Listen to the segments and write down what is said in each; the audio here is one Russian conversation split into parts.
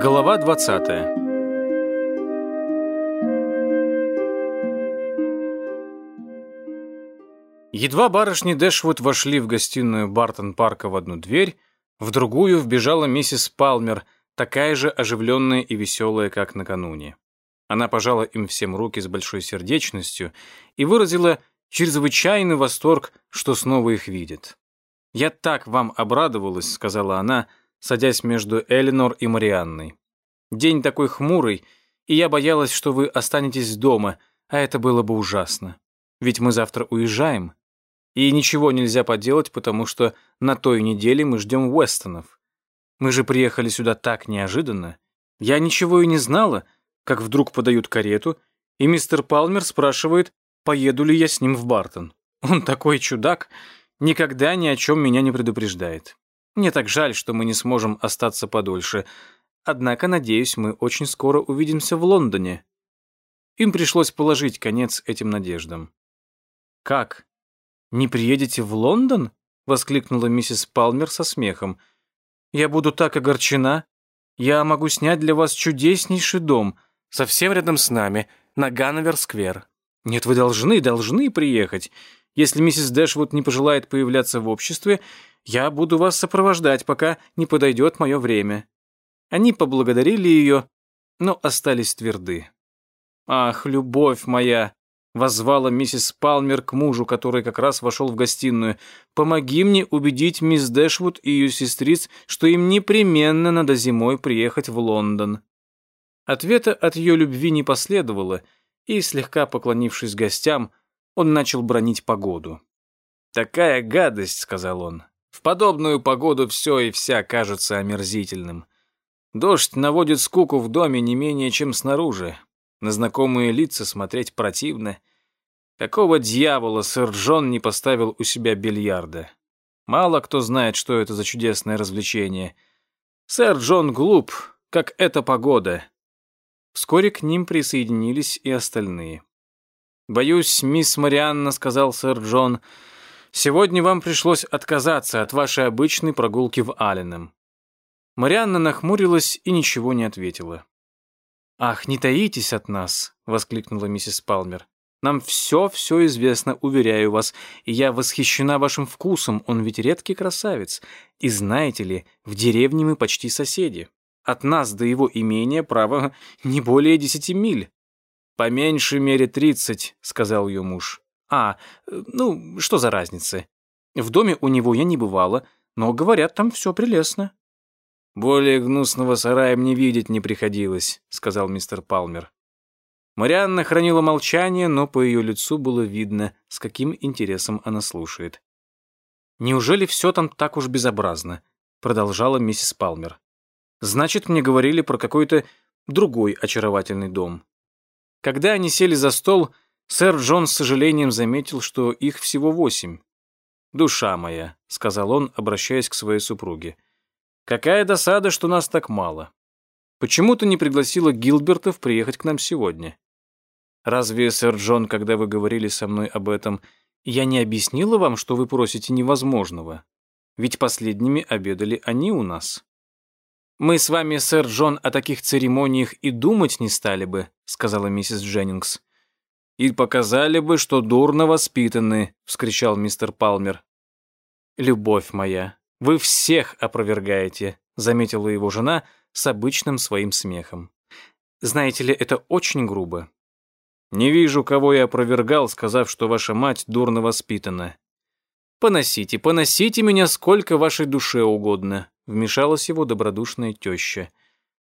Глава 20 Едва барышни Дэшвуд вошли в гостиную Бартон-парка в одну дверь, в другую вбежала миссис Палмер, такая же оживленная и веселая, как накануне. Она пожала им всем руки с большой сердечностью и выразила чрезвычайный восторг, что снова их видит. «Я так вам обрадовалась», — сказала она, садясь между Эленор и Марианной. «День такой хмурый, и я боялась, что вы останетесь дома, а это было бы ужасно. Ведь мы завтра уезжаем, и ничего нельзя поделать, потому что на той неделе мы ждем Уэстонов. Мы же приехали сюда так неожиданно. Я ничего и не знала, как вдруг подают карету, и мистер Палмер спрашивает, поеду ли я с ним в Бартон. Он такой чудак, никогда ни о чем меня не предупреждает. Мне так жаль, что мы не сможем остаться подольше. Однако, надеюсь, мы очень скоро увидимся в Лондоне. Им пришлось положить конец этим надеждам. «Как? Не приедете в Лондон?» — воскликнула миссис Палмер со смехом. «Я буду так огорчена. Я могу снять для вас чудеснейший дом, совсем рядом с нами, на Ганновер-сквер. Нет, вы должны, должны приехать. Если миссис Дэшвуд не пожелает появляться в обществе, я буду вас сопровождать, пока не подойдет мое время». Они поблагодарили ее, но остались тверды. «Ах, любовь моя!» — воззвала миссис Палмер к мужу, который как раз вошел в гостиную. «Помоги мне убедить мисс Дэшвуд и ее сестриц, что им непременно надо зимой приехать в Лондон». Ответа от ее любви не последовало, и, слегка поклонившись гостям, он начал бронить погоду. «Такая гадость», — сказал он. «В подобную погоду все и вся кажется омерзительным. Дождь наводит скуку в доме не менее, чем снаружи. На знакомые лица смотреть противно. Какого дьявола сэр Джон не поставил у себя бильярда? Мало кто знает, что это за чудесное развлечение. Сэр Джон глуп, как эта погода. Вскоре к ним присоединились и остальные. «Боюсь, мисс Марианна», — сказал сэр Джон, — «сегодня вам пришлось отказаться от вашей обычной прогулки в Алленем. Марианна нахмурилась и ничего не ответила. «Ах, не таитесь от нас!» — воскликнула миссис Палмер. «Нам все-все известно, уверяю вас, и я восхищена вашим вкусом, он ведь редкий красавец. И знаете ли, в деревне мы почти соседи. От нас до его имения, право, не более десяти миль». «По меньшей мере тридцать», — сказал ее муж. «А, ну, что за разница? В доме у него я не бывала, но, говорят, там все прелестно». «Более гнусного сарая мне видеть не приходилось», — сказал мистер Палмер. Марианна хранила молчание, но по ее лицу было видно, с каким интересом она слушает. «Неужели все там так уж безобразно?» — продолжала миссис Палмер. «Значит, мне говорили про какой-то другой очаровательный дом». Когда они сели за стол, сэр Джон с сожалением заметил, что их всего восемь. «Душа моя», — сказал он, обращаясь к своей супруге, — Какая досада, что нас так мало. Почему ты не пригласила Гилбертов приехать к нам сегодня? Разве, сэр Джон, когда вы говорили со мной об этом, я не объяснила вам, что вы просите невозможного? Ведь последними обедали они у нас. Мы с вами, сэр Джон, о таких церемониях и думать не стали бы, сказала миссис Дженнингс. И показали бы, что дурно воспитаны, вскричал мистер Палмер. Любовь моя, «Вы всех опровергаете», — заметила его жена с обычным своим смехом. «Знаете ли, это очень грубо». «Не вижу, кого я опровергал, сказав, что ваша мать дурно воспитана». «Поносите, поносите меня сколько вашей душе угодно», — вмешалась его добродушная теща.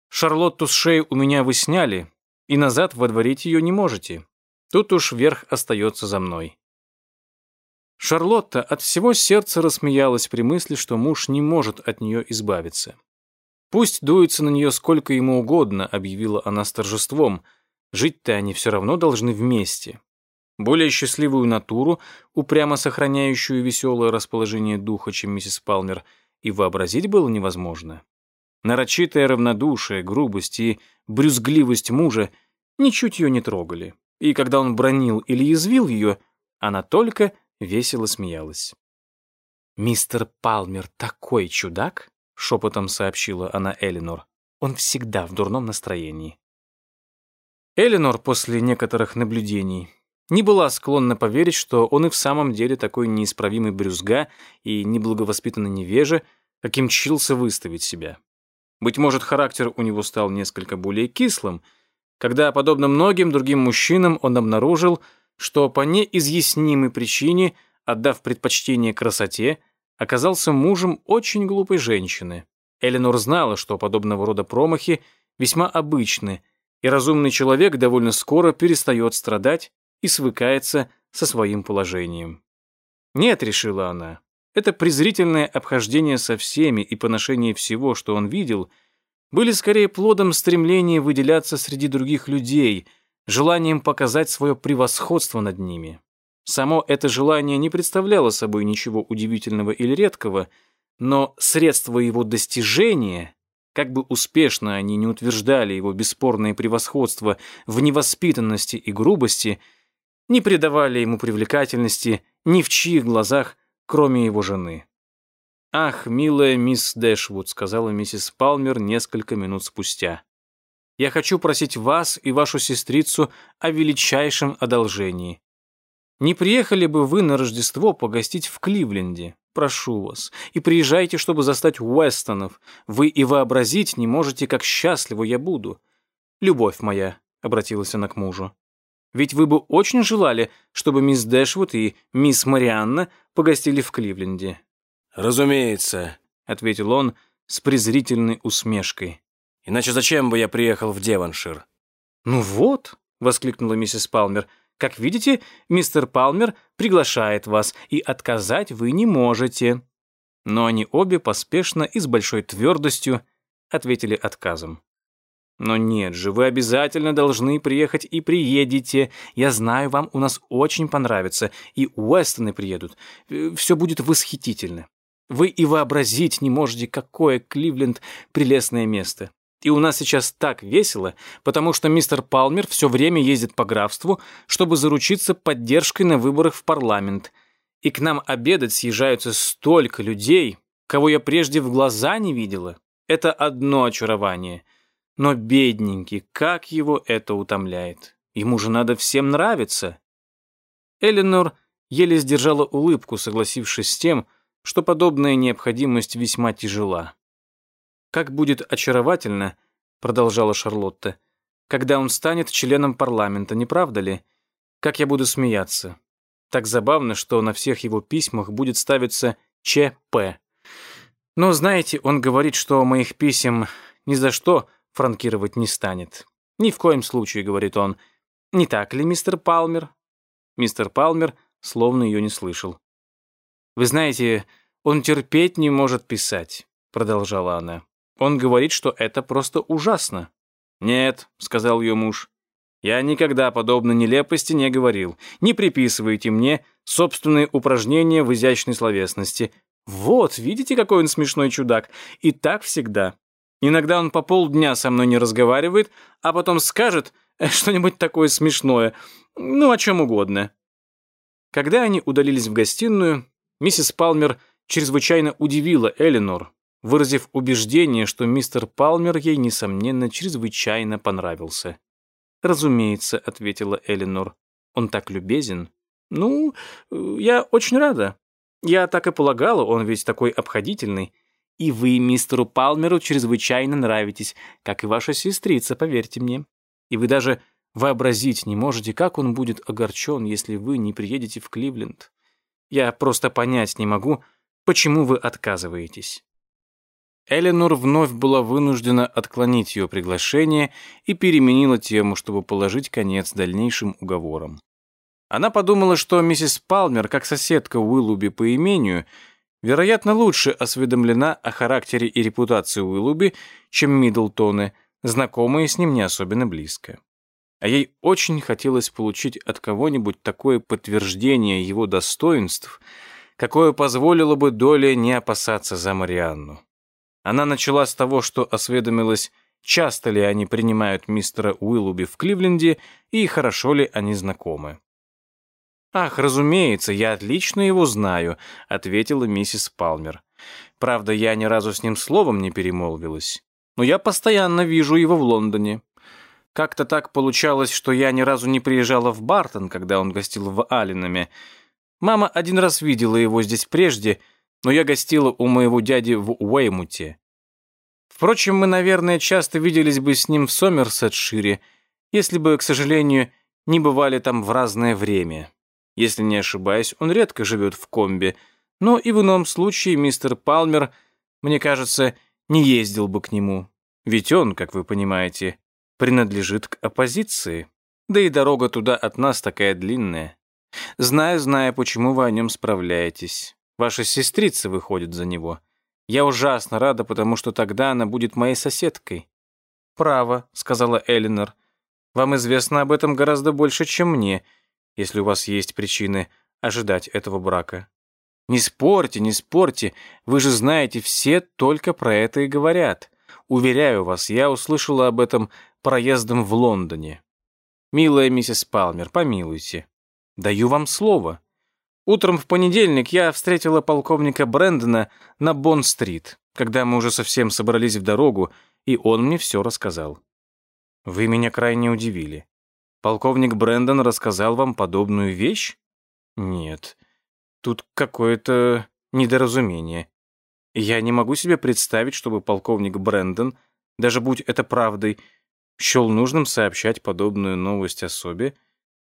«Шарлотту с шеи у меня вы сняли, и назад водворить ее не можете. Тут уж верх остается за мной». Шарлотта от всего сердца рассмеялась при мысли, что муж не может от нее избавиться. «Пусть дуется на нее сколько ему угодно», — объявила она с торжеством. «Жить-то они все равно должны вместе». Более счастливую натуру, упрямо сохраняющую веселое расположение духа, чем миссис Палмер, и вообразить было невозможно. Нарочитое равнодушие, грубость и брюзгливость мужа ничуть ее не трогали. И когда он бронил или язвил ее, она только весело смеялась. «Мистер Палмер такой чудак!» — шепотом сообщила она Элинор. Он всегда в дурном настроении. Эленор после некоторых наблюдений не была склонна поверить, что он и в самом деле такой неисправимый брюзга и неблаговоспитанный невеже, каким чился выставить себя. Быть может, характер у него стал несколько более кислым, когда, подобно многим другим мужчинам, он обнаружил, что по неизъяснимой причине, отдав предпочтение красоте, оказался мужем очень глупой женщины. Эленор знала, что подобного рода промахи весьма обычны, и разумный человек довольно скоро перестает страдать и свыкается со своим положением. «Нет», — решила она, — «это презрительное обхождение со всеми и поношение всего, что он видел, были скорее плодом стремления выделяться среди других людей, желанием показать свое превосходство над ними. Само это желание не представляло собой ничего удивительного или редкого, но средства его достижения как бы успешно они не утверждали его бесспорное превосходство в невоспитанности и грубости, не придавали ему привлекательности ни в чьих глазах, кроме его жены. «Ах, милая мисс Дэшвуд», — сказала миссис Палмер несколько минут спустя. «Я хочу просить вас и вашу сестрицу о величайшем одолжении. Не приехали бы вы на Рождество погостить в Кливленде? Прошу вас. И приезжайте, чтобы застать Уэстонов. Вы и вообразить не можете, как счастливо я буду. Любовь моя, — обратилась она к мужу. Ведь вы бы очень желали, чтобы мисс Дэшвуд и мисс Марианна погостили в Кливленде. «Разумеется», — ответил он с презрительной усмешкой. «Иначе зачем бы я приехал в Деваншир?» «Ну вот», — воскликнула миссис Палмер, — как видите, мистер Палмер приглашает вас, и отказать вы не можете». Но они обе поспешно и с большой твердостью ответили отказом. «Но нет же, вы обязательно должны приехать и приедете. Я знаю, вам у нас очень понравится, и Уэстоны приедут. Все будет восхитительно. Вы и вообразить не можете, какое Кливленд прелестное место. И у нас сейчас так весело, потому что мистер Палмер все время ездит по графству, чтобы заручиться поддержкой на выборах в парламент. И к нам обедать съезжаются столько людей, кого я прежде в глаза не видела. Это одно очарование. Но бедненький, как его это утомляет. Ему же надо всем нравиться. Эленор еле сдержала улыбку, согласившись с тем, что подобная необходимость весьма тяжела. «Как будет очаровательно», — продолжала Шарлотта, «когда он станет членом парламента, не правда ли? Как я буду смеяться. Так забавно, что на всех его письмах будет ставиться ЧП. Но, знаете, он говорит, что моих писем ни за что франкировать не станет. Ни в коем случае, говорит он. Не так ли, мистер Палмер? Мистер Палмер словно ее не слышал. Вы знаете, он терпеть не может писать, продолжала она. Он говорит, что это просто ужасно. «Нет», — сказал ее муж, — «я никогда подобной нелепости не говорил. Не приписывайте мне собственные упражнения в изящной словесности. Вот, видите, какой он смешной чудак. И так всегда. Иногда он по полдня со мной не разговаривает, а потом скажет э, что-нибудь такое смешное, ну, о чем угодно». Когда они удалились в гостиную, миссис Палмер чрезвычайно удивила Эленор, выразив убеждение, что мистер Палмер ей, несомненно, чрезвычайно понравился. «Разумеется», — ответила Эленор. «Он так любезен». «Ну, я очень рада. Я так и полагала, он ведь такой обходительный. И вы мистеру Палмеру чрезвычайно нравитесь, как и ваша сестрица, поверьте мне. И вы даже вообразить не можете, как он будет огорчен, если вы не приедете в Кливленд. Я просто понять не могу, почему вы отказываетесь». Эленор вновь была вынуждена отклонить ее приглашение и переменила тему, чтобы положить конец дальнейшим уговорам. Она подумала, что миссис Палмер, как соседка Уиллуби по имению, вероятно, лучше осведомлена о характере и репутации Уиллуби, чем Миддлтоны, знакомые с ним не особенно близко. А ей очень хотелось получить от кого-нибудь такое подтверждение его достоинств, какое позволило бы Доле не опасаться за Марианну. Она начала с того, что осведомилась, часто ли они принимают мистера Уиллуби в Кливленде и хорошо ли они знакомы. «Ах, разумеется, я отлично его знаю», — ответила миссис Палмер. «Правда, я ни разу с ним словом не перемолвилась. но я постоянно вижу его в Лондоне. Как-то так получалось, что я ни разу не приезжала в Бартон, когда он гостил в Алленаме. Мама один раз видела его здесь прежде, но я гостила у моего дяди в Уэймуте. Впрочем, мы, наверное, часто виделись бы с ним в Сомерсетшире, если бы, к сожалению, не бывали там в разное время. Если не ошибаюсь, он редко живет в комбе, но и в ином случае мистер Палмер, мне кажется, не ездил бы к нему. Ведь он, как вы понимаете, принадлежит к оппозиции. Да и дорога туда от нас такая длинная. Знаю, знаю, почему вы о нем справляетесь. Ваша сестрица выходит за него. Я ужасно рада, потому что тогда она будет моей соседкой. «Право», — сказала Элинор. «Вам известно об этом гораздо больше, чем мне, если у вас есть причины ожидать этого брака. Не спорьте, не спорьте, вы же знаете, все только про это и говорят. Уверяю вас, я услышала об этом проездом в Лондоне. Милая миссис Палмер, помилуйте. Даю вам слово. Утром в понедельник я встретила полковника Брэндона на Бонн-стрит, когда мы уже совсем собрались в дорогу, и он мне все рассказал. Вы меня крайне удивили. Полковник Брэндон рассказал вам подобную вещь? Нет. Тут какое-то недоразумение. Я не могу себе представить, чтобы полковник Брэндон, даже будь это правдой, счел нужным сообщать подобную новость особе,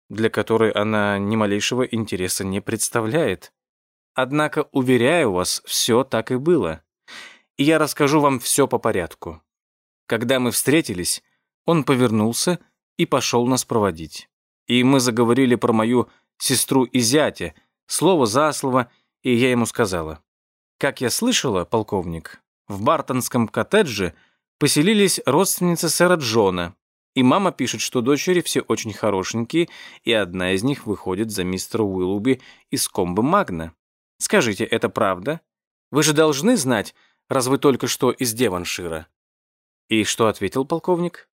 для которой она ни малейшего интереса не представляет. Однако, уверяю вас, все так и было. И я расскажу вам все по порядку. Когда мы встретились, он повернулся и пошел нас проводить. И мы заговорили про мою сестру и зятя, слово за слово, и я ему сказала. Как я слышала, полковник, в Бартонском коттедже – поселились родственницы сэра Джона, и мама пишет, что дочери все очень хорошенькие, и одна из них выходит за мистера Уиллуби из комбы Магна. Скажите, это правда? Вы же должны знать, раз вы только что из Деваншира. И что ответил полковник?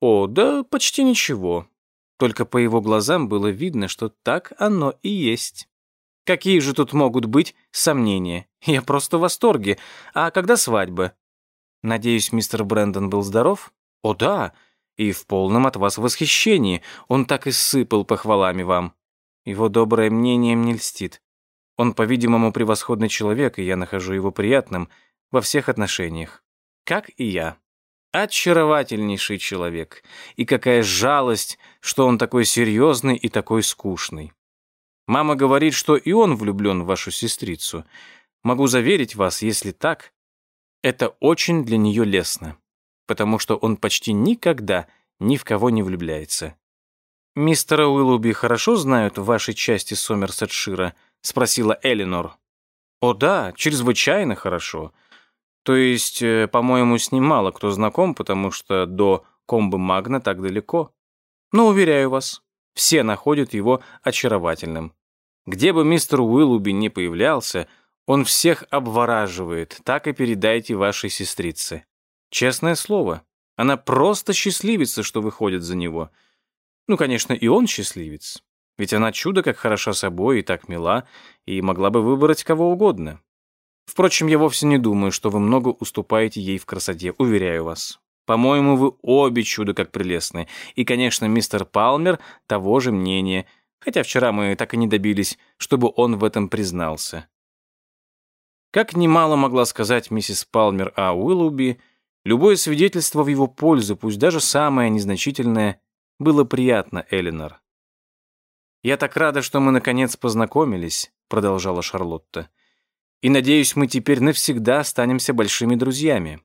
О, да почти ничего. Только по его глазам было видно, что так оно и есть. Какие же тут могут быть сомнения? Я просто в восторге. А когда свадьба? Надеюсь, мистер Брэндон был здоров? О, да, и в полном от вас восхищении. Он так и сыпал похвалами вам. Его доброе мнение мне льстит. Он, по-видимому, превосходный человек, и я нахожу его приятным во всех отношениях. Как и я. Очаровательнейший человек. И какая жалость, что он такой серьезный и такой скучный. Мама говорит, что и он влюблен в вашу сестрицу. Могу заверить вас, если так, это очень для нее лестно, потому что он почти никогда ни в кого не влюбляется. «Мистера Уиллуби хорошо знают в вашей части Сомерсетшира?» — спросила Элинор. «О да, чрезвычайно хорошо. То есть, э, по-моему, с ним мало кто знаком, потому что до комбы Магна так далеко. Но, уверяю вас, все находят его очаровательным. Где бы мистер Уиллуби не появлялся, он всех обвораживает, так и передайте вашей сестрице. Честное слово, она просто счастливица, что выходит за него. Ну, конечно, и он счастливец. Ведь она чудо как хороша собой и так мила, и могла бы выбрать кого угодно. Впрочем, я вовсе не думаю, что вы много уступаете ей в красоте, уверяю вас. По-моему, вы обе чудо как прелестны. И, конечно, мистер Палмер того же мнения, хотя вчера мы так и не добились, чтобы он в этом признался. Как немало могла сказать миссис Палмер о Уиллуби, любое свидетельство в его пользу, пусть даже самое незначительное, было приятно Элинор. «Я так рада, что мы наконец познакомились», — продолжала Шарлотта. «И надеюсь, мы теперь навсегда останемся большими друзьями.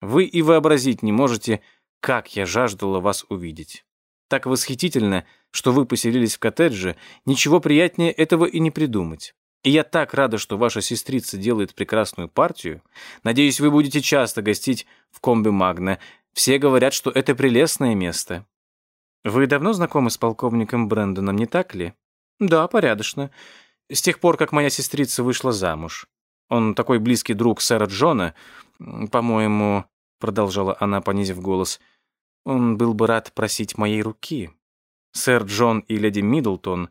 Вы и вообразить не можете, как я жаждала вас увидеть. Так восхитительно, что вы поселились в коттедже, ничего приятнее этого и не придумать. И я так рада, что ваша сестрица делает прекрасную партию. Надеюсь, вы будете часто гостить в Комби Магна. Все говорят, что это прелестное место. Вы давно знакомы с полковником Брэндоном, не так ли? Да, порядочно. С тех пор, как моя сестрица вышла замуж. Он такой близкий друг сэра Джона. По-моему, продолжала она, понизив голос, он был бы рад просить моей руки. Сэр Джон и леди Миддлтон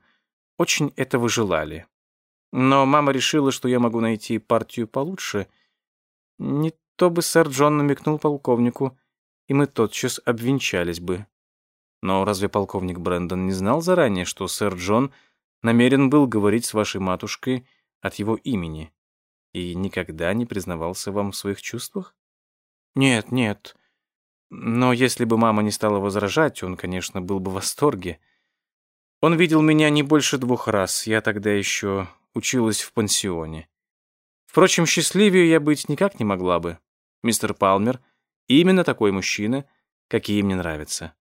очень этого желали. Но мама решила, что я могу найти партию получше. Не то бы сэр Джон намекнул полковнику, и мы тотчас обвенчались бы. Но разве полковник Брэндон не знал заранее, что сэр Джон намерен был говорить с вашей матушкой от его имени и никогда не признавался вам в своих чувствах? Нет, нет. Но если бы мама не стала возражать, он, конечно, был бы в восторге. Он видел меня не больше двух раз, я тогда еще училась в пансионе. Впрочем, счастливее я быть никак не могла бы. Мистер Палмер именно такой мужчина, какие мне нравятся.